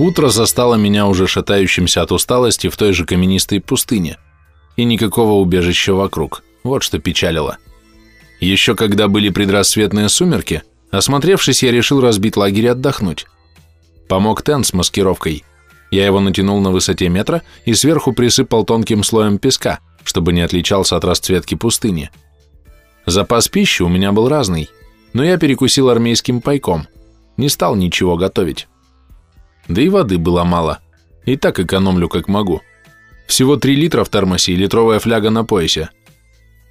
Утро застало меня уже шатающимся от усталости в той же каменистой пустыне, и никакого убежища вокруг, вот что печалило. Еще когда были предрассветные сумерки, осмотревшись, я решил разбить лагерь и отдохнуть. Помог тент с маскировкой. Я его натянул на высоте метра и сверху присыпал тонким слоем песка, чтобы не отличался от расцветки пустыни. Запас пищи у меня был разный, но я перекусил армейским пайком, не стал ничего готовить. Да и воды было мало, и так экономлю как могу. Всего 3 литра в термосе и литровая фляга на поясе.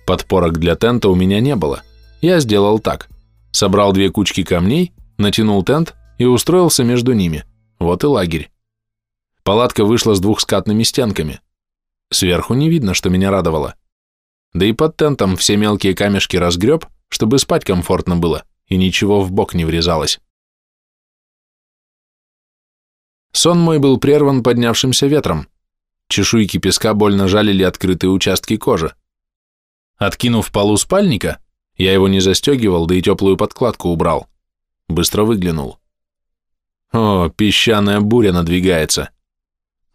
Подпорок для тента у меня не было. Я сделал так. Собрал две кучки камней, натянул тент и устроился между ними. Вот и лагерь. Палатка вышла с двухскатными стенками. Сверху не видно, что меня радовало. Да и под тентом все мелкие камешки разгреб, чтобы спать комфортно было, и ничего в бок не врезалось. Сон мой был прерван поднявшимся ветром. Чешуйки песка больно жалили открытые участки кожи. Откинув полу спальника, я его не застегивал, да и теплую подкладку убрал. Быстро выглянул. О, песчаная буря надвигается.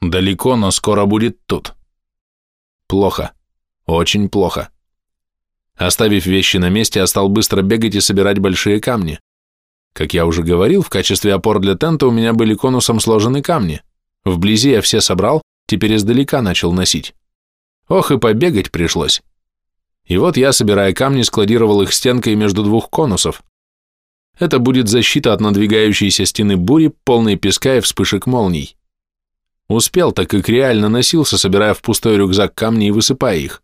Далеко, но скоро будет тут. Плохо. Очень плохо. Оставив вещи на месте, я стал быстро бегать и собирать большие камни. Как я уже говорил, в качестве опор для тента у меня были конусом сложены камни. Вблизи я все собрал, теперь издалека начал носить. Ох, и побегать пришлось. И вот я, собирая камни, складировал их стенкой между двух конусов. Это будет защита от надвигающейся стены бури, полной песка и вспышек молний. Успел, так как реально носился, собирая в пустой рюкзак камни и высыпая их.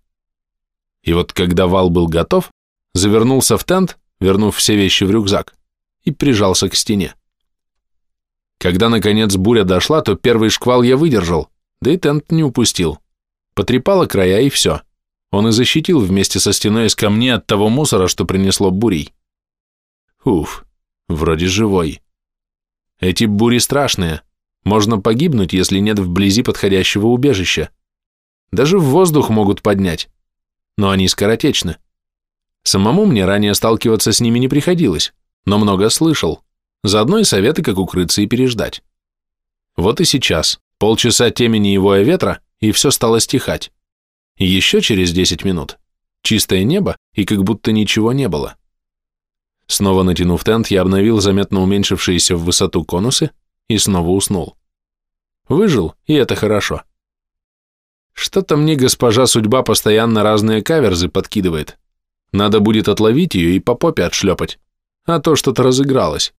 И вот когда вал был готов, завернулся в тент, вернув все вещи в рюкзак, и прижался к стене. Когда, наконец, буря дошла, то первый шквал я выдержал, да и тент не упустил. Потрепало края, и все. Он и защитил вместе со стеной из камней от того мусора, что принесло бурей. Уф, вроде живой. Эти бури страшные. Можно погибнуть, если нет вблизи подходящего убежища. Даже в воздух могут поднять но они скоротечны. Самому мне ранее сталкиваться с ними не приходилось, но много слышал. Заодно и советы, как укрыться и переждать. Вот и сейчас, полчаса темени его ветра, и все стало стихать. И еще через 10 минут чистое небо, и как будто ничего не было. Снова натянув тент, я обновил заметно уменьшившиеся в высоту конусы и снова уснул. Выжил, и это хорошо. Что-то мне госпожа судьба постоянно разные каверзы подкидывает. Надо будет отловить ее и по попе отшлепать. А то что-то разыгралось.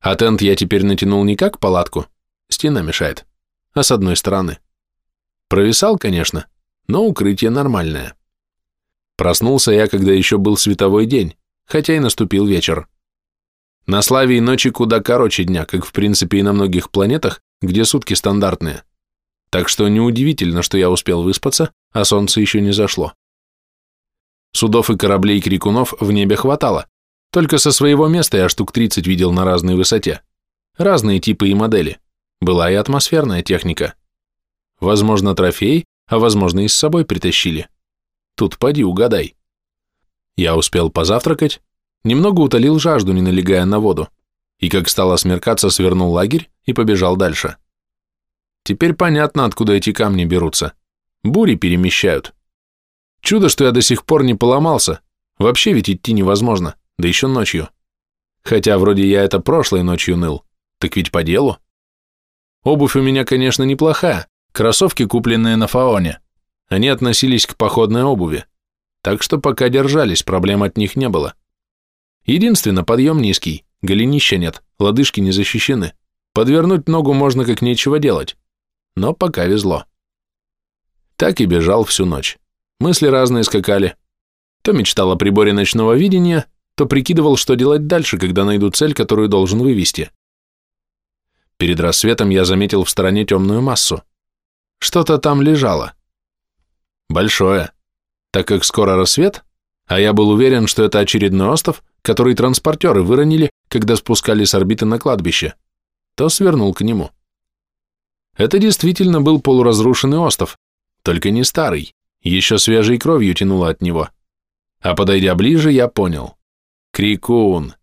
А тент я теперь натянул не как палатку, стена мешает, а с одной стороны. Провисал, конечно, но укрытие нормальное. Проснулся я, когда еще был световой день, хотя и наступил вечер. На Славе и ночи куда короче дня, как в принципе и на многих планетах, где сутки стандартные так что неудивительно, что я успел выспаться, а солнце еще не зашло. Судов и кораблей крикунов в небе хватало, только со своего места я штук 30 видел на разной высоте. Разные типы и модели. Была и атмосферная техника. Возможно, трофей, а возможно, и с собой притащили. Тут поди угадай. Я успел позавтракать, немного утолил жажду, не налегая на воду, и как стало смеркаться, свернул лагерь и побежал дальше. Теперь понятно, откуда эти камни берутся. Бури перемещают. Чудо, что я до сих пор не поломался. Вообще ведь идти невозможно, да еще ночью. Хотя вроде я это прошлой ночью ныл. Так ведь по делу. Обувь у меня, конечно, неплохая. Кроссовки, купленные на Фаоне. Они относились к походной обуви. Так что пока держались, проблем от них не было. Единственно, подъем низкий, голенища нет, лодыжки не защищены. Подвернуть ногу можно как нечего делать но пока везло. Так и бежал всю ночь. Мысли разные скакали. То мечтал о приборе ночного видения, то прикидывал, что делать дальше, когда найду цель, которую должен вывести. Перед рассветом я заметил в стороне темную массу. Что-то там лежало. Большое. Так как скоро рассвет, а я был уверен, что это очередной остров, который транспортеры выронили, когда спускали с орбиты на кладбище, то свернул к нему. Это действительно был полуразрушенный остров, только не старый, еще свежей кровью тянуло от него. А подойдя ближе, я понял. Крикун.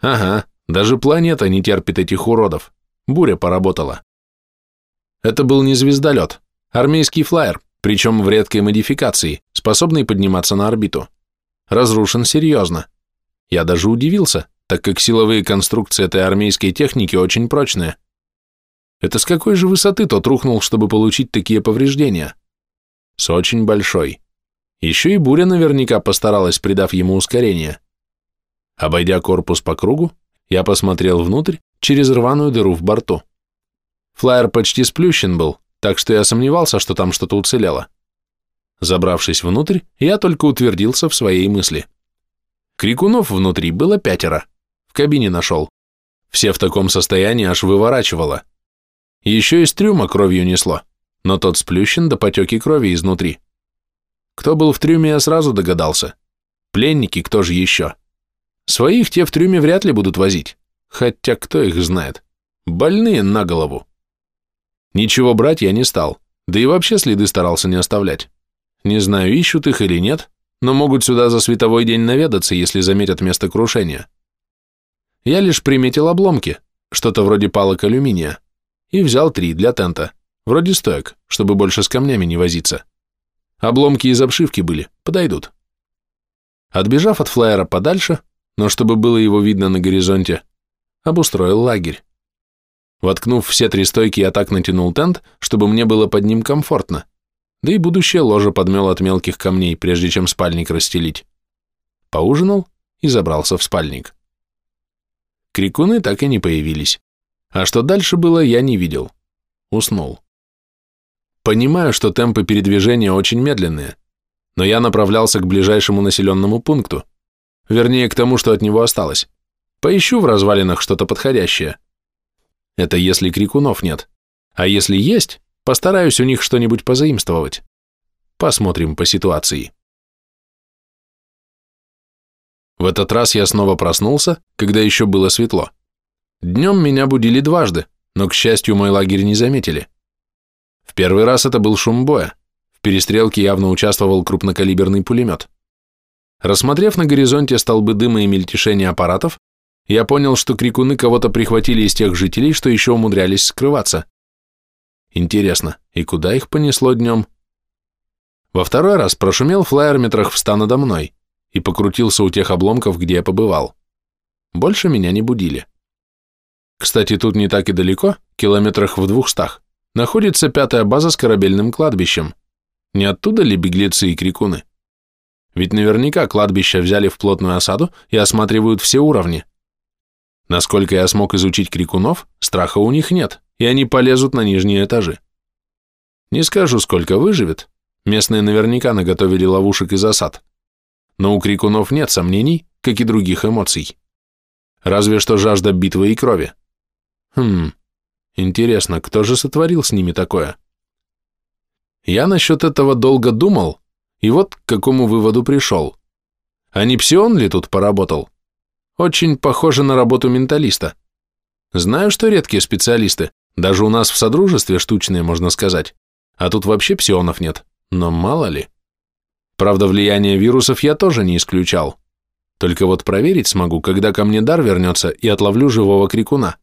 Ага, даже планета не терпит этих уродов. буря поработала. Это был не звездолет, армейский флайер, причем в редкой модификации, способный подниматься на орбиту. Разрушен серьезно. Я даже удивился, так как силовые конструкции этой армейской техники очень прочные. Это с какой же высоты тот рухнул, чтобы получить такие повреждения? С очень большой. Еще и буря наверняка постаралась, придав ему ускорение. Обойдя корпус по кругу, я посмотрел внутрь через рваную дыру в борту. Флайер почти сплющен был, так что я сомневался, что там что-то уцелело. Забравшись внутрь, я только утвердился в своей мысли. Крикунов внутри было пятеро. В кабине нашел. Все в таком состоянии аж выворачивало. Еще из трюма кровью несло, но тот сплющен до потеки крови изнутри. Кто был в трюме, я сразу догадался. Пленники, кто же еще? Своих те в трюме вряд ли будут возить. Хотя кто их знает? Больные на голову. Ничего брать я не стал, да и вообще следы старался не оставлять. Не знаю, ищут их или нет, но могут сюда за световой день наведаться, если заметят место крушения. Я лишь приметил обломки, что-то вроде палок алюминия, и взял три для тента, вроде стоек, чтобы больше с камнями не возиться. Обломки из обшивки были, подойдут. Отбежав от флайера подальше, но чтобы было его видно на горизонте, обустроил лагерь. Воткнув все три стойки, я так натянул тент, чтобы мне было под ним комфортно, да и будущее ложе подмел от мелких камней, прежде чем спальник расстелить. Поужинал и забрался в спальник. Крикуны так и не появились. А что дальше было, я не видел. Уснул. Понимаю, что темпы передвижения очень медленные, но я направлялся к ближайшему населенному пункту, вернее, к тому, что от него осталось. Поищу в развалинах что-то подходящее. Это если крикунов нет. А если есть, постараюсь у них что-нибудь позаимствовать. Посмотрим по ситуации. В этот раз я снова проснулся, когда еще было светло. Днем меня будили дважды, но, к счастью, мой лагерь не заметили. В первый раз это был шум боя. В перестрелке явно участвовал крупнокалиберный пулемет. Рассмотрев на горизонте столбы дыма и мельтешения аппаратов, я понял, что крикуны кого-то прихватили из тех жителей, что еще умудрялись скрываться. Интересно, и куда их понесло днем? Во второй раз прошумел флайер метрах в надо мной и покрутился у тех обломков, где я побывал. Больше меня не будили. Кстати, тут не так и далеко, километрах в двухстах, находится пятая база с корабельным кладбищем. Не оттуда ли беглецы и крикуны? Ведь наверняка кладбища взяли в плотную осаду и осматривают все уровни. Насколько я смог изучить крикунов, страха у них нет, и они полезут на нижние этажи. Не скажу, сколько выживет, местные наверняка наготовили ловушек и засад. Но у крикунов нет сомнений, как и других эмоций. Разве что жажда битвы и крови. Хм, Интересно, кто же сотворил с ними такое? Я насчет этого долго думал, и вот к какому выводу пришел. А не псион ли тут поработал? Очень похоже на работу менталиста. Знаю, что редкие специалисты, даже у нас в Содружестве штучные, можно сказать, а тут вообще псионов нет, но мало ли. Правда, влияние вирусов я тоже не исключал. Только вот проверить смогу, когда ко мне дар вернется и отловлю живого крикуна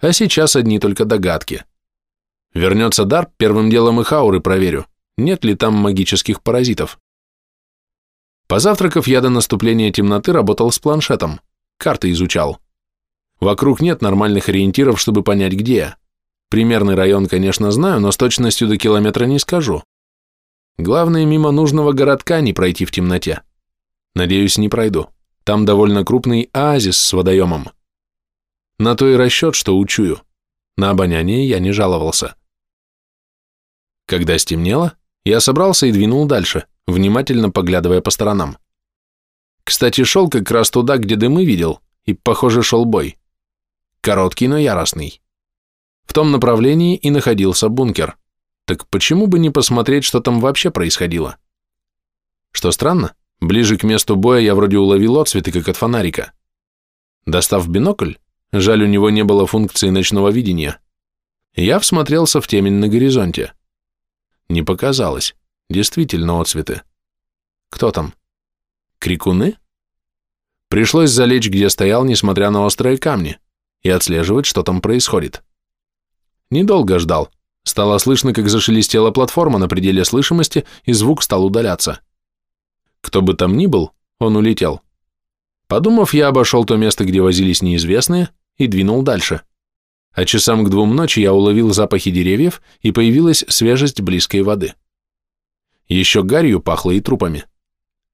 а сейчас одни только догадки. Вернется дар, первым делом их ауры проверю, нет ли там магических паразитов. Позавтракав, я до наступления темноты работал с планшетом, карты изучал. Вокруг нет нормальных ориентиров, чтобы понять, где. Примерный район, конечно, знаю, но с точностью до километра не скажу. Главное, мимо нужного городка не пройти в темноте. Надеюсь, не пройду. Там довольно крупный оазис с водоемом. На то и расчет, что учую. На обоняние я не жаловался. Когда стемнело, я собрался и двинул дальше, внимательно поглядывая по сторонам. Кстати, шел как раз туда, где дымы видел, и, похоже, шел бой. Короткий, но яростный. В том направлении и находился бункер. Так почему бы не посмотреть, что там вообще происходило? Что странно, ближе к месту боя я вроде уловил отцветы, как от фонарика. Достав бинокль, Жаль, у него не было функции ночного видения. Я всмотрелся в темень на горизонте. Не показалось. Действительно отцветы. Кто там? Крикуны? Пришлось залечь, где стоял, несмотря на острые камни, и отслеживать, что там происходит. Недолго ждал. Стало слышно, как зашелестела платформа на пределе слышимости, и звук стал удаляться. Кто бы там ни был, он улетел. Подумав, я обошел то место, где возились неизвестные, и двинул дальше. А часам к двум ночи я уловил запахи деревьев, и появилась свежесть близкой воды. Еще гарью пахло и трупами.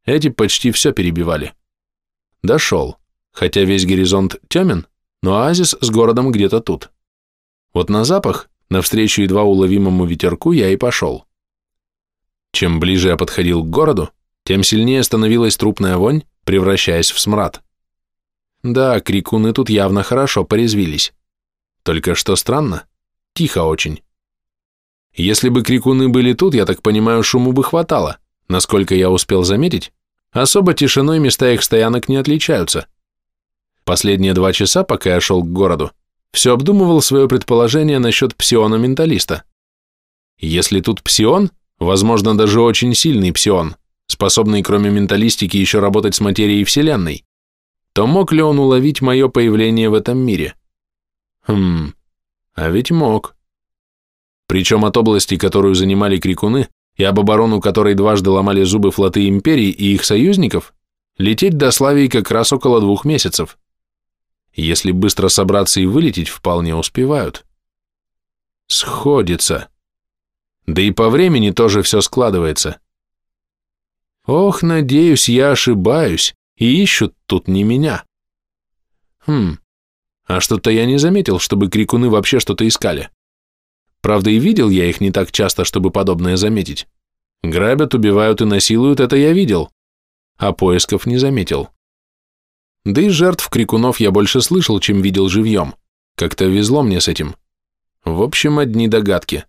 Эти почти все перебивали. Дошел, хотя весь горизонт темен, но оазис с городом где-то тут. Вот на запах, навстречу едва уловимому ветерку, я и пошел. Чем ближе я подходил к городу, тем сильнее становилась трупная вонь, превращаясь в смрад. Да, крикуны тут явно хорошо порезвились. Только что странно, тихо очень. Если бы крикуны были тут, я так понимаю, шуму бы хватало. Насколько я успел заметить, особо тишиной места их стоянок не отличаются. Последние два часа, пока я шел к городу, все обдумывал свое предположение насчет псиона-менталиста. Если тут псион, возможно, даже очень сильный псион, способный кроме менталистики еще работать с материей Вселенной, то мог ли он уловить мое появление в этом мире? Хм, а ведь мог. Причем от области, которую занимали крикуны, и об оборону которой дважды ломали зубы флоты империи и их союзников, лететь до Славии как раз около двух месяцев. Если быстро собраться и вылететь, вполне успевают. Сходится. Да и по времени тоже все складывается. Ох, надеюсь, я ошибаюсь, и ищут тут не меня. Хм, а что-то я не заметил, чтобы крикуны вообще что-то искали. Правда, и видел я их не так часто, чтобы подобное заметить. Грабят, убивают и насилуют, это я видел, а поисков не заметил. Да и жертв крикунов я больше слышал, чем видел живьем. Как-то везло мне с этим. В общем, одни догадки.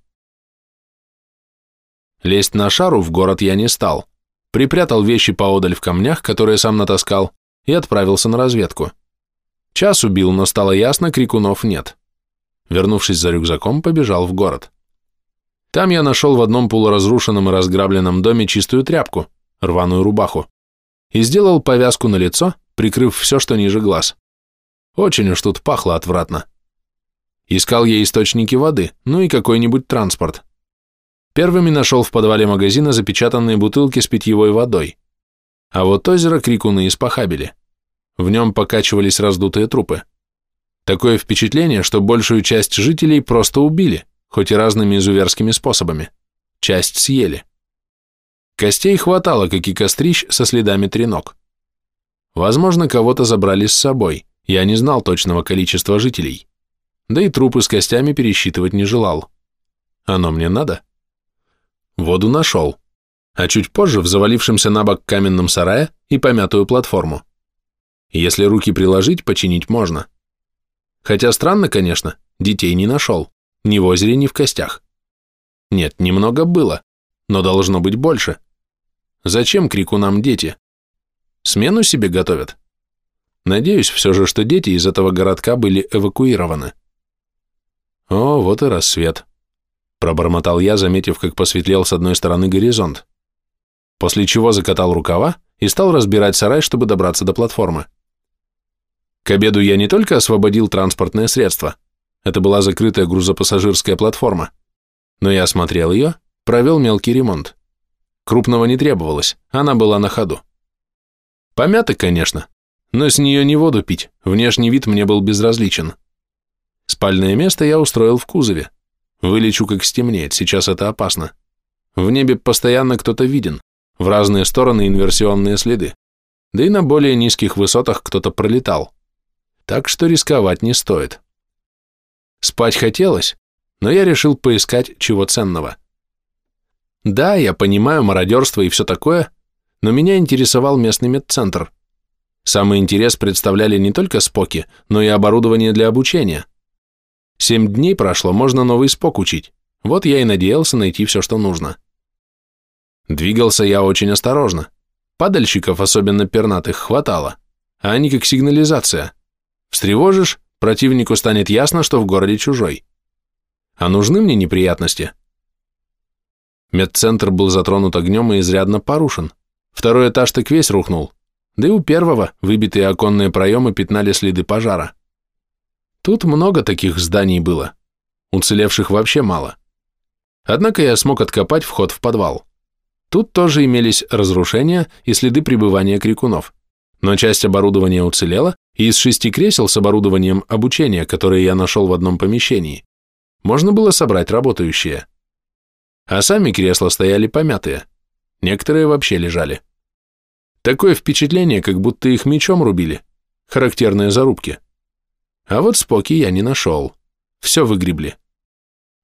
Лезть на шару в город я не стал. Припрятал вещи поодаль в камнях, которые сам натаскал, и отправился на разведку. Час убил, но стало ясно, крикунов нет. Вернувшись за рюкзаком, побежал в город. Там я нашел в одном полуразрушенном и разграбленном доме чистую тряпку, рваную рубаху, и сделал повязку на лицо, прикрыв все, что ниже глаз. Очень уж тут пахло отвратно. Искал я источники воды, ну и какой-нибудь транспорт. Первыми нашел в подвале магазина запечатанные бутылки с питьевой водой. А вот озеро крикуны испохабили. В нем покачивались раздутые трупы. Такое впечатление, что большую часть жителей просто убили, хоть и разными изуверскими способами. Часть съели. Костей хватало, как и кострищ со следами треног. Возможно, кого-то забрали с собой, я не знал точного количества жителей. Да и трупы с костями пересчитывать не желал. Оно мне надо? Воду нашел, а чуть позже в завалившемся на бок каменном сарае и помятую платформу. Если руки приложить, починить можно. Хотя странно, конечно, детей не нашел. Ни в озере, ни в костях. Нет, немного было, но должно быть больше. Зачем крику нам дети? Смену себе готовят? Надеюсь все же, что дети из этого городка были эвакуированы. О, вот и рассвет. Пробормотал я, заметив, как посветлел с одной стороны горизонт. После чего закатал рукава и стал разбирать сарай, чтобы добраться до платформы. К обеду я не только освободил транспортное средство, это была закрытая грузопассажирская платформа, но я осмотрел ее, провел мелкий ремонт. Крупного не требовалось, она была на ходу. Помята, конечно, но с нее не воду пить, внешний вид мне был безразличен. Спальное место я устроил в кузове. Вылечу, как стемнеет, сейчас это опасно. В небе постоянно кто-то виден, в разные стороны инверсионные следы. Да и на более низких высотах кто-то пролетал так что рисковать не стоит. Спать хотелось, но я решил поискать чего ценного. Да, я понимаю мародерство и все такое, но меня интересовал местный медцентр. Самый интерес представляли не только споки, но и оборудование для обучения. Семь дней прошло, можно новый спок учить. Вот я и надеялся найти все, что нужно. Двигался я очень осторожно. Падальщиков, особенно пернатых, хватало, а они как сигнализация. Встревожишь, противнику станет ясно, что в городе чужой. А нужны мне неприятности? Медцентр был затронут огнем и изрядно порушен. Второй этаж так весь рухнул. Да и у первого выбитые оконные проемы пятнали следы пожара. Тут много таких зданий было. уцелевших вообще мало. Однако я смог откопать вход в подвал. Тут тоже имелись разрушения и следы пребывания крикунов, но часть оборудования уцелела, из шести кресел с оборудованием обучения, которые я нашел в одном помещении, можно было собрать работающие. А сами кресла стояли помятые, некоторые вообще лежали. Такое впечатление, как будто их мечом рубили, характерные зарубки. А вот споки я не нашел, все выгребли.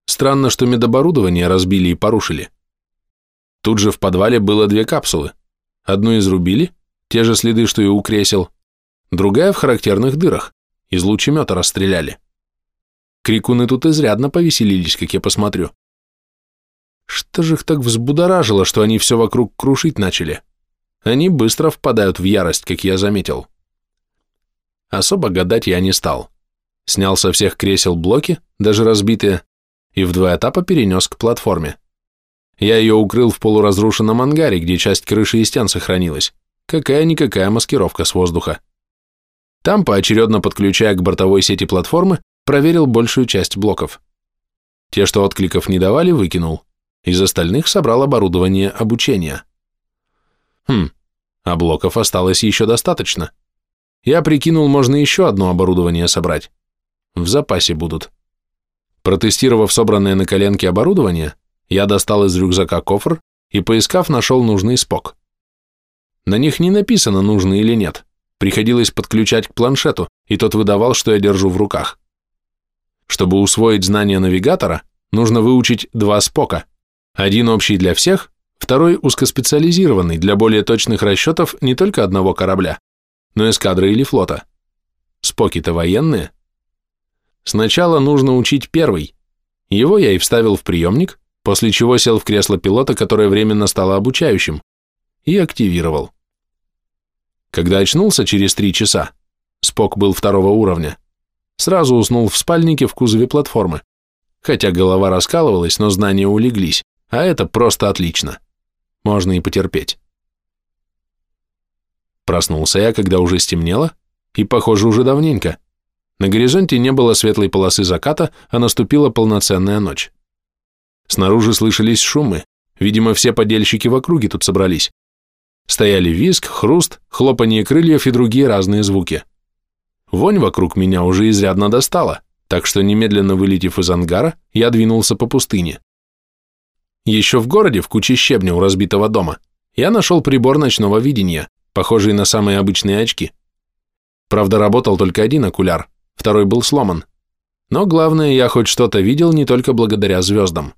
Странно, что медоборудование разбили и порушили. Тут же в подвале было две капсулы. Одну изрубили, те же следы, что и у кресел, другая в характерных дырах, из лучемета расстреляли. Крикуны тут изрядно повеселились, как я посмотрю. Что же их так взбудоражило, что они все вокруг крушить начали? Они быстро впадают в ярость, как я заметил. Особо гадать я не стал. Снял со всех кресел блоки, даже разбитые, и в два этапа перенес к платформе. Я ее укрыл в полуразрушенном ангаре, где часть крыши и стен сохранилась. Какая-никакая маскировка с воздуха. Там, поочередно подключая к бортовой сети платформы, проверил большую часть блоков. Те, что откликов не давали, выкинул. Из остальных собрал оборудование обучения. Хм, а блоков осталось еще достаточно. Я прикинул, можно еще одно оборудование собрать. В запасе будут. Протестировав собранное на коленке оборудование, я достал из рюкзака кофр и, поискав, нашел нужный спок. На них не написано, нужный или нет. Приходилось подключать к планшету, и тот выдавал, что я держу в руках. Чтобы усвоить знания навигатора, нужно выучить два спока. Один общий для всех, второй узкоспециализированный для более точных расчетов не только одного корабля, но эскадры или флота. Споки-то военные. Сначала нужно учить первый. Его я и вставил в приемник, после чего сел в кресло пилота, которое временно стало обучающим, и активировал. Когда очнулся через три часа, Спок был второго уровня, сразу уснул в спальнике в кузове платформы. Хотя голова раскалывалась, но знания улеглись, а это просто отлично. Можно и потерпеть. Проснулся я, когда уже стемнело, и, похоже, уже давненько. На горизонте не было светлой полосы заката, а наступила полноценная ночь. Снаружи слышались шумы, видимо, все подельщики в округе тут собрались. Стояли визг, хруст, хлопанье крыльев и другие разные звуки. Вонь вокруг меня уже изрядно достала, так что немедленно вылетев из ангара, я двинулся по пустыне. Еще в городе, в куче щебня у разбитого дома, я нашел прибор ночного видения, похожий на самые обычные очки. Правда, работал только один окуляр, второй был сломан. Но главное, я хоть что-то видел не только благодаря звездам.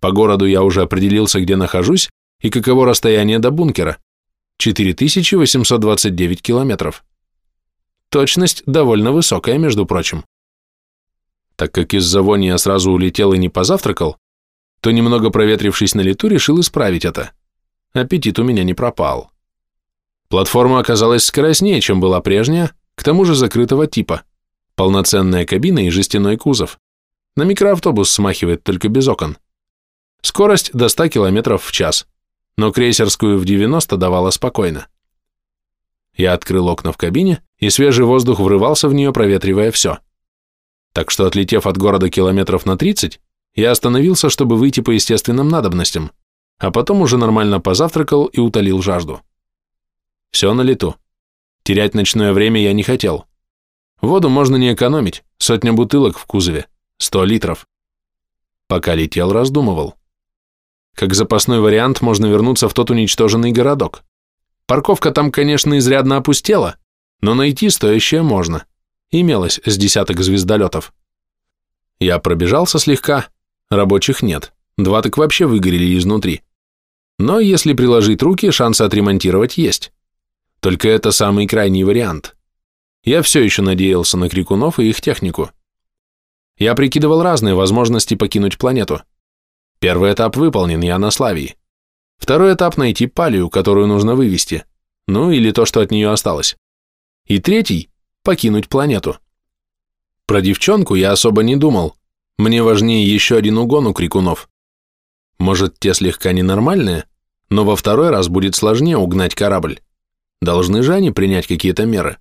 По городу я уже определился, где нахожусь и каково расстояние до бункера. 4829 километров. Точность довольно высокая, между прочим. Так как из-за вони я сразу улетел и не позавтракал, то немного проветрившись на лету, решил исправить это. Аппетит у меня не пропал. Платформа оказалась скоростнее, чем была прежняя, к тому же закрытого типа. Полноценная кабина и жестяной кузов. На микроавтобус смахивает только без окон. Скорость до 100 км в час, но крейсерскую в 90 давала спокойно. Я открыл окна в кабине, и свежий воздух врывался в нее, проветривая все. Так что, отлетев от города километров на 30, я остановился, чтобы выйти по естественным надобностям, а потом уже нормально позавтракал и утолил жажду. Все на лету. Терять ночное время я не хотел. Воду можно не экономить, сотня бутылок в кузове, сто литров. Пока летел, раздумывал. Как запасной вариант можно вернуться в тот уничтоженный городок. Парковка там, конечно, изрядно опустела, но найти стоящее можно. Имелось с десяток звездолетов. Я пробежался слегка, рабочих нет, два так вообще выгорели изнутри. Но если приложить руки, шансы отремонтировать есть. Только это самый крайний вариант. Я все еще надеялся на крикунов и их технику. Я прикидывал разные возможности покинуть планету. Первый этап выполнен, я на Славии. Второй этап – найти палию, которую нужно вывести. Ну, или то, что от нее осталось. И третий – покинуть планету. Про девчонку я особо не думал. Мне важнее еще один угон у крикунов. Может, те слегка ненормальные, но во второй раз будет сложнее угнать корабль. Должны же они принять какие-то меры.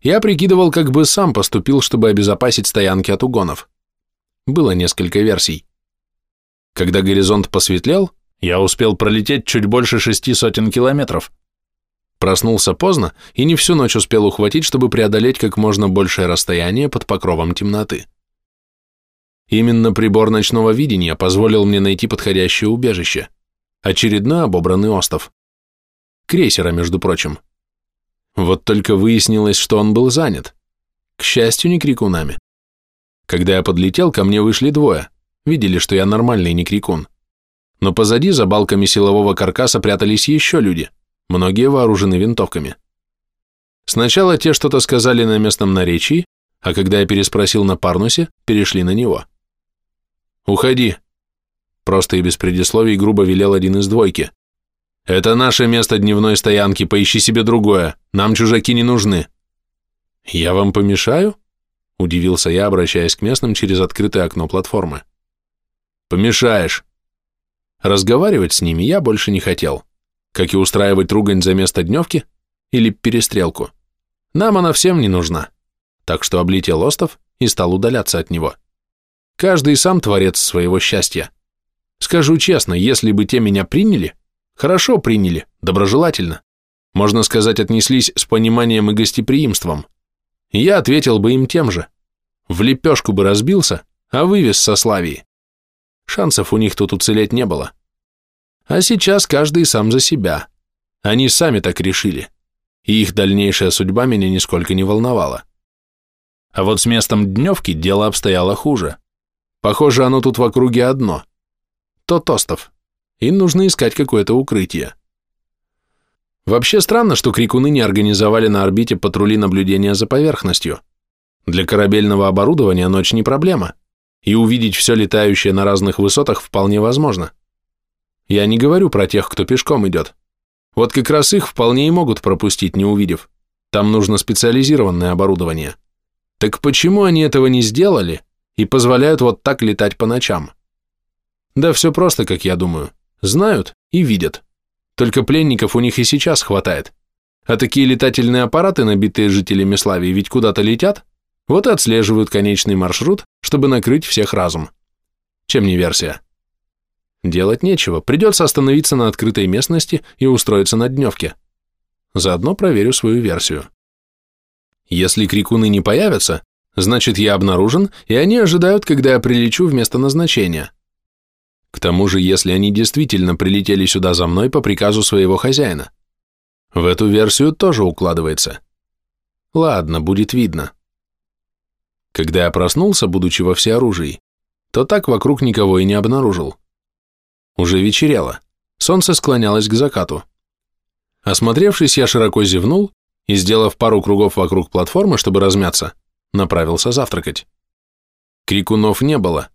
Я прикидывал, как бы сам поступил, чтобы обезопасить стоянки от угонов. было несколько версий. Когда горизонт посветлел, я успел пролететь чуть больше шести сотен километров. Проснулся поздно и не всю ночь успел ухватить, чтобы преодолеть как можно большее расстояние под покровом темноты. Именно прибор ночного видения позволил мне найти подходящее убежище. Очередной обобранный остов. Крейсера, между прочим. Вот только выяснилось, что он был занят. К счастью, не крикунами. Когда я подлетел, ко мне вышли двое. Видели, что я нормальный не крикун. Но позади, за балками силового каркаса, прятались еще люди. Многие вооружены винтовками. Сначала те что-то сказали на местном наречии, а когда я переспросил на Парнусе, перешли на него. «Уходи!» Просто и без предисловий грубо велел один из двойки. «Это наше место дневной стоянки, поищи себе другое, нам чужаки не нужны». «Я вам помешаю?» – удивился я, обращаясь к местным через открытое окно платформы. «Помешаешь». Разговаривать с ними я больше не хотел, как и устраивать ругань за место дневки или перестрелку. Нам она всем не нужна, так что облетел остов и стал удаляться от него. Каждый сам творец своего счастья. Скажу честно, если бы те меня приняли, хорошо приняли, доброжелательно, можно сказать, отнеслись с пониманием и гостеприимством, я ответил бы им тем же. В лепешку бы разбился, а вывез со Славии. Шансов у них тут уцелеть не было. А сейчас каждый сам за себя. Они сами так решили, и их дальнейшая судьба меня нисколько не волновала. А вот с местом дневки дело обстояло хуже. Похоже, оно тут в округе одно. Тот остов. Им нужно искать какое-то укрытие. Вообще странно, что крикуны не организовали на орбите патрули наблюдения за поверхностью. Для корабельного оборудования ночь не проблема, и увидеть все летающее на разных высотах вполне возможно. Я не говорю про тех, кто пешком идет. Вот как раз их вполне и могут пропустить, не увидев. Там нужно специализированное оборудование. Так почему они этого не сделали и позволяют вот так летать по ночам? Да все просто, как я думаю. Знают и видят. Только пленников у них и сейчас хватает. А такие летательные аппараты, набитые жителями Славии, ведь куда-то летят, вот и отслеживают конечный маршрут, чтобы накрыть всех разум. Чем не версия? Делать нечего, придется остановиться на открытой местности и устроиться на дневке. Заодно проверю свою версию. Если крикуны не появятся, значит я обнаружен, и они ожидают, когда я прилечу в место назначения. К тому же, если они действительно прилетели сюда за мной по приказу своего хозяина. В эту версию тоже укладывается. Ладно, будет видно. Когда я проснулся, будучи во всеоружии, то так вокруг никого и не обнаружил. Уже вечерело, солнце склонялось к закату. Осмотревшись, я широко зевнул и, сделав пару кругов вокруг платформы, чтобы размяться, направился завтракать. Крикунов не было,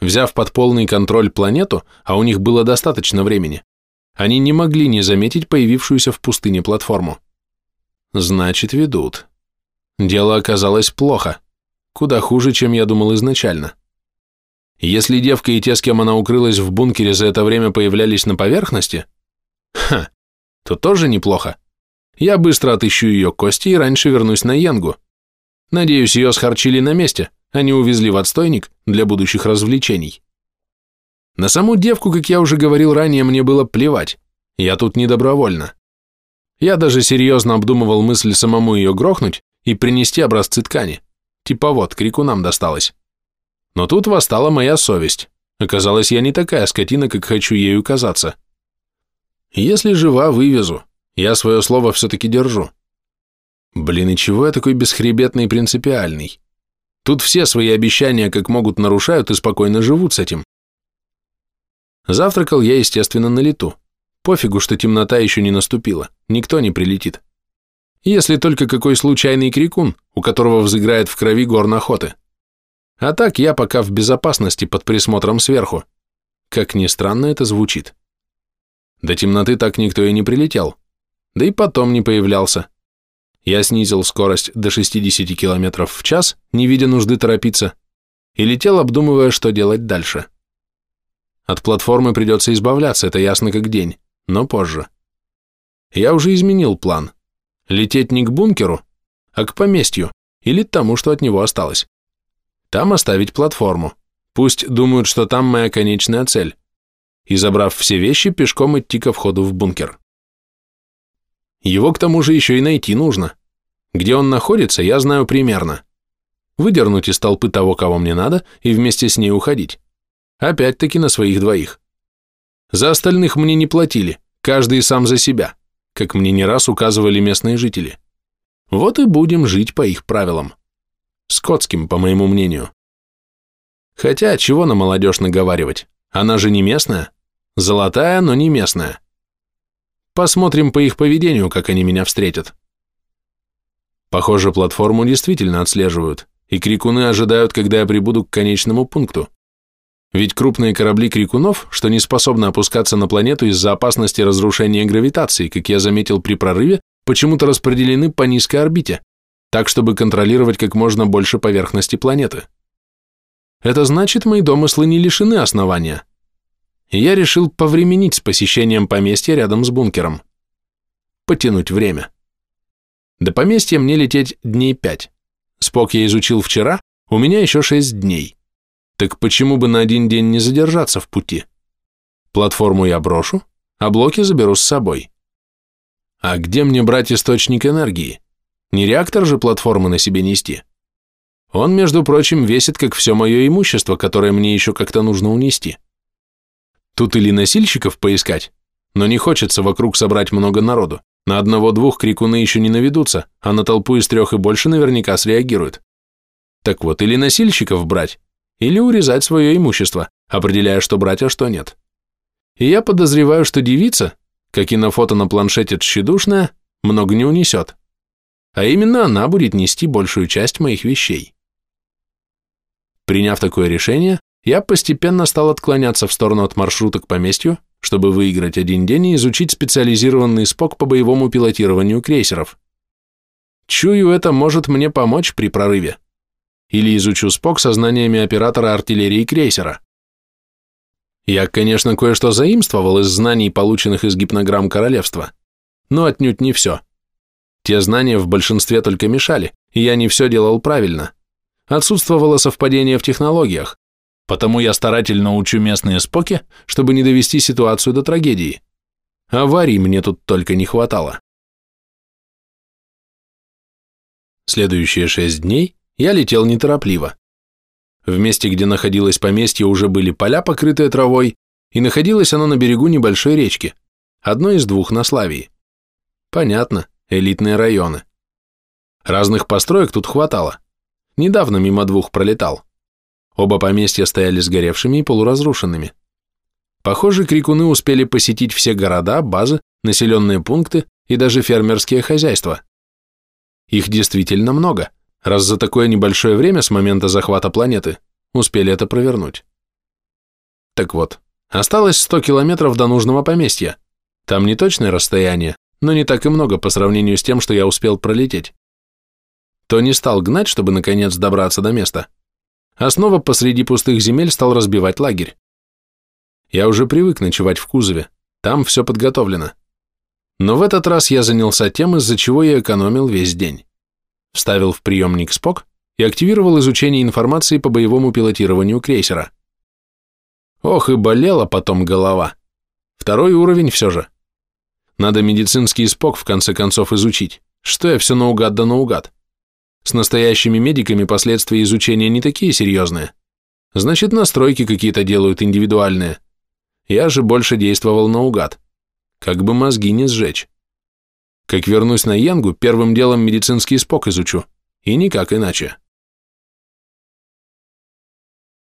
Взяв под полный контроль планету, а у них было достаточно времени, они не могли не заметить появившуюся в пустыне платформу. Значит, ведут. Дело оказалось плохо. Куда хуже, чем я думал изначально. Если девка и те, с кем она укрылась в бункере, за это время появлялись на поверхности, ха, то тоже неплохо. Я быстро отыщу ее кости и раньше вернусь на Янгу. Надеюсь, ее схарчили на месте, они увезли в отстойник для будущих развлечений. На саму девку, как я уже говорил ранее, мне было плевать. Я тут не добровольно. Я даже серьезно обдумывал мысль самому ее грохнуть и принести образцы ткани. Типа вот, крикунам досталось. Но тут восстала моя совесть. Оказалось, я не такая скотина, как хочу ею казаться. Если жива, вывезу. Я свое слово все-таки держу. Блин, и чего я такой бесхребетный и принципиальный? Тут все свои обещания как могут нарушают и спокойно живут с этим. Завтракал я, естественно, на лету. Пофигу, что темнота еще не наступила, никто не прилетит. Если только какой случайный крикун, у которого взыграет в крови горн охоты. А так я пока в безопасности под присмотром сверху. Как ни странно это звучит. До темноты так никто и не прилетел. Да и потом не появлялся. Я снизил скорость до 60 км в час, не видя нужды торопиться, и летел, обдумывая, что делать дальше. От платформы придется избавляться, это ясно как день, но позже. Я уже изменил план. Лететь не к бункеру, а к поместью или тому, что от него осталось. Там оставить платформу. Пусть думают, что там моя конечная цель. И забрав все вещи, пешком идти ко входу в бункер. Его к тому же еще и найти нужно. Где он находится, я знаю примерно. Выдернуть из толпы того, кого мне надо, и вместе с ней уходить. Опять-таки на своих двоих. За остальных мне не платили, каждый сам за себя, как мне не раз указывали местные жители. Вот и будем жить по их правилам. Скотским, по моему мнению. Хотя, чего на молодежь наговаривать? Она же не местная. Золотая, но не местная. Посмотрим по их поведению, как они меня встретят. Похоже, платформу действительно отслеживают, и крикуны ожидают, когда я прибуду к конечному пункту. Ведь крупные корабли крикунов, что не способны опускаться на планету из-за опасности разрушения гравитации, как я заметил при прорыве, почему-то распределены по низкой орбите, так, чтобы контролировать как можно больше поверхности планеты. Это значит, мои домыслы не лишены основания. И я решил повременить с посещением поместья рядом с бункером. Потянуть время. До поместья мне лететь дней пять. Спок я изучил вчера, у меня еще шесть дней. Так почему бы на один день не задержаться в пути? Платформу я брошу, а блоки заберу с собой. А где мне брать источник энергии? Не реактор же платформы на себе нести. Он, между прочим, весит как все мое имущество, которое мне еще как-то нужно унести. Тут или носильщиков поискать, но не хочется вокруг собрать много народу. На одного-двух крикуны еще не наведутся, а на толпу из трех и больше наверняка среагируют. Так вот, или носильщиков брать, или урезать свое имущество, определяя, что брать, а что нет. И я подозреваю, что девица, как и на фото на планшете тщедушная, много не унесет. А именно она будет нести большую часть моих вещей. Приняв такое решение, я постепенно стал отклоняться в сторону от маршрута к поместью, чтобы выиграть один день и изучить специализированный спок по боевому пилотированию крейсеров. Чую, это может мне помочь при прорыве. Или изучу спок со знаниями оператора артиллерии крейсера. Я, конечно, кое-что заимствовал из знаний, полученных из гипнограмм королевства, но отнюдь не все. Те знания в большинстве только мешали, и я не все делал правильно отсутствовало совпадение в технологиях, потому я старательно учу местные споки, чтобы не довести ситуацию до трагедии. Аварий мне тут только не хватало. Следующие шесть дней я летел неторопливо. В месте, где находилось поместье, уже были поля, покрытые травой, и находилось оно на берегу небольшой речки, одной из двух на Славии. Понятно, элитные районы. Разных построек тут хватало. Недавно мимо двух пролетал. Оба поместья стояли сгоревшими и полуразрушенными. Похоже, крикуны успели посетить все города, базы, населенные пункты и даже фермерские хозяйства. Их действительно много, раз за такое небольшое время с момента захвата планеты успели это провернуть. Так вот, осталось 100 километров до нужного поместья. Там не точное расстояние, но не так и много по сравнению с тем, что я успел пролететь то не стал гнать, чтобы наконец добраться до места, а снова посреди пустых земель стал разбивать лагерь. Я уже привык ночевать в кузове, там все подготовлено. Но в этот раз я занялся тем, из-за чего я экономил весь день. Вставил в приемник СПОК и активировал изучение информации по боевому пилотированию крейсера. Ох, и болела потом голова. Второй уровень все же. Надо медицинский СПОК в конце концов изучить. Что я все наугад да наугад. С настоящими медиками последствия изучения не такие серьезные. Значит, настройки какие-то делают индивидуальные. Я же больше действовал наугад. Как бы мозги не сжечь. Как вернусь на Янгу, первым делом медицинский спок изучу. И никак иначе.